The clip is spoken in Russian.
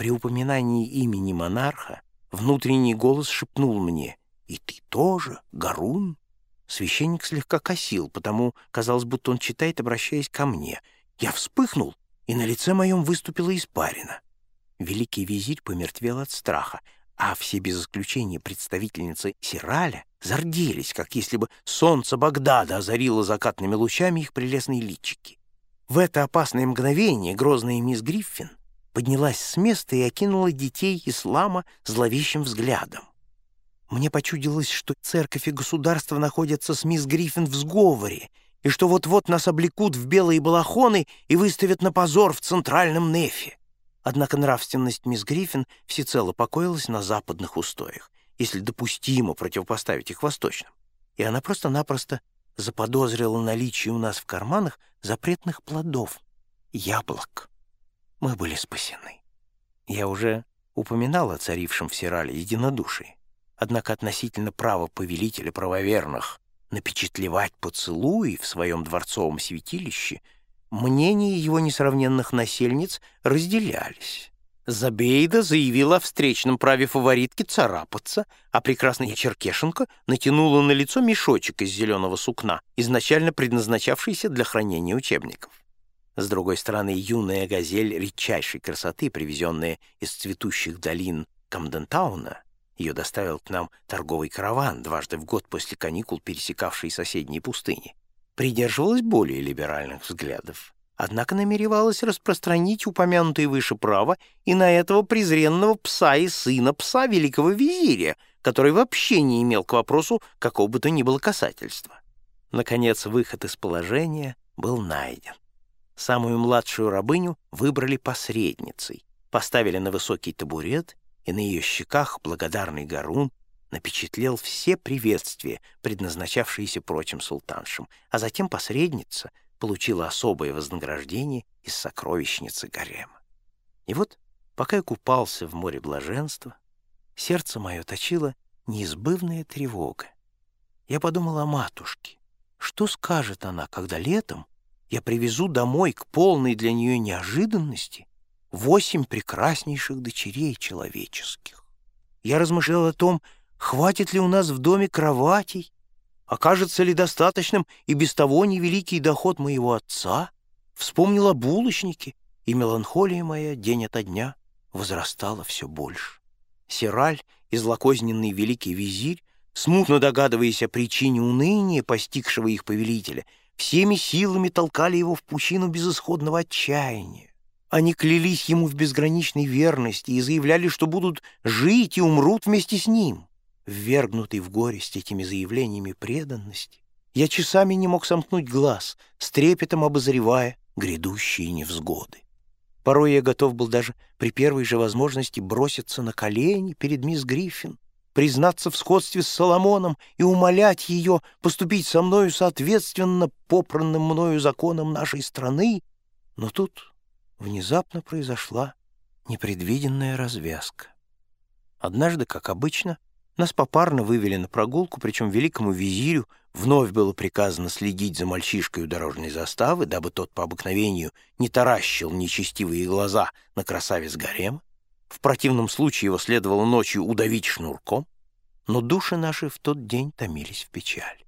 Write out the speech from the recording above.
При упоминании имени монарха внутренний голос шепнул мне «И ты тоже, Гарун?» Священник слегка косил, потому казалось, будто он читает, обращаясь ко мне. Я вспыхнул, и на лице моем выступила испарина. Великий визирь помертвел от страха, а все без исключения представительницы Сираля зарделись, как если бы солнце Багдада озарило закатными лучами их прелестные личики. В это опасное мгновение грозная мисс Гриффин поднялась с места и окинула детей ислама зловещим взглядом. Мне почудилось, что церковь и государство находятся с мисс Гриффин в сговоре, и что вот-вот нас облекут в белые балахоны и выставят на позор в центральном нефе. Однако нравственность мисс Гриффин всецело покоилась на западных устоях, если допустимо противопоставить их восточным. И она просто-напросто заподозрила наличие у нас в карманах запретных плодов — яблок. Мы были спасены. Я уже упоминал о царившем в Сирале единодушии. Однако относительно права повелителя правоверных напечатлевать поцелуи в своем дворцовом святилище мнения его несравненных насельниц разделялись. Забейда заявила о встречном праве фаворитки царапаться, а прекрасная Черкешенко натянула на лицо мешочек из зеленого сукна, изначально предназначавшийся для хранения учебников. С другой стороны, юная газель редчайшей красоты, привезенная из цветущих долин Камдентауна, ее доставил к нам торговый караван, дважды в год после каникул пересекавший соседние пустыни. Придерживалась более либеральных взглядов, однако намеревалась распространить упомянутое выше право и на этого презренного пса и сына пса великого визиря, который вообще не имел к вопросу какого бы то ни было касательства. Наконец, выход из положения был найден. Самую младшую рабыню выбрали посредницей, поставили на высокий табурет и на ее щеках благодарный Гарун напечатлел все приветствия, предназначавшиеся прочим султаншам, а затем посредница получила особое вознаграждение из сокровищницы гарема. И вот, пока я купался в море блаженства, сердце мое точило неизбывная тревога. Я подумал о матушке. Что скажет она, когда летом я привезу домой к полной для нее неожиданности восемь прекраснейших дочерей человеческих. Я размышлял о том, хватит ли у нас в доме кроватей, окажется ли достаточным и без того невеликий доход моего отца, вспомнил о булочнике, и меланхолия моя день ото дня возрастала все больше. Сираль и злокозненный великий визирь, смутно догадываясь о причине уныния, постигшего их повелителя, всеми силами толкали его в пучину безысходного отчаяния. Они клялись ему в безграничной верности и заявляли, что будут жить и умрут вместе с ним. Ввергнутый в горесть этими заявлениями преданности, я часами не мог сомкнуть глаз, с трепетом обозревая грядущие невзгоды. Порой я готов был даже при первой же возможности броситься на колени перед мисс Гриффин, признаться в сходстве с Соломоном и умолять ее поступить со мною соответственно попранным мною законам нашей страны, но тут внезапно произошла непредвиденная развязка. Однажды, как обычно, нас попарно вывели на прогулку, причем великому визирю вновь было приказано следить за мальчишкой у дорожной заставы, дабы тот по обыкновению не таращил нечестивые глаза на красавец гарема. В противном случае его следовало ночью удавить шнурком, но души наши в тот день томились в печаль.